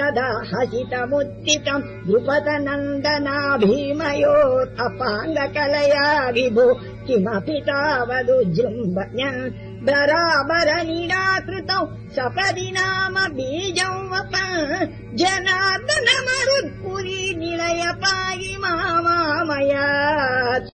तदा हसितमुत्थितम् युपत नन्दनाभिमयो तपाङ्ग किमपि तावदु जिम्बन् बराबर सपदि नाम बीजम् अप जनादन मरु पुरी निलयपायि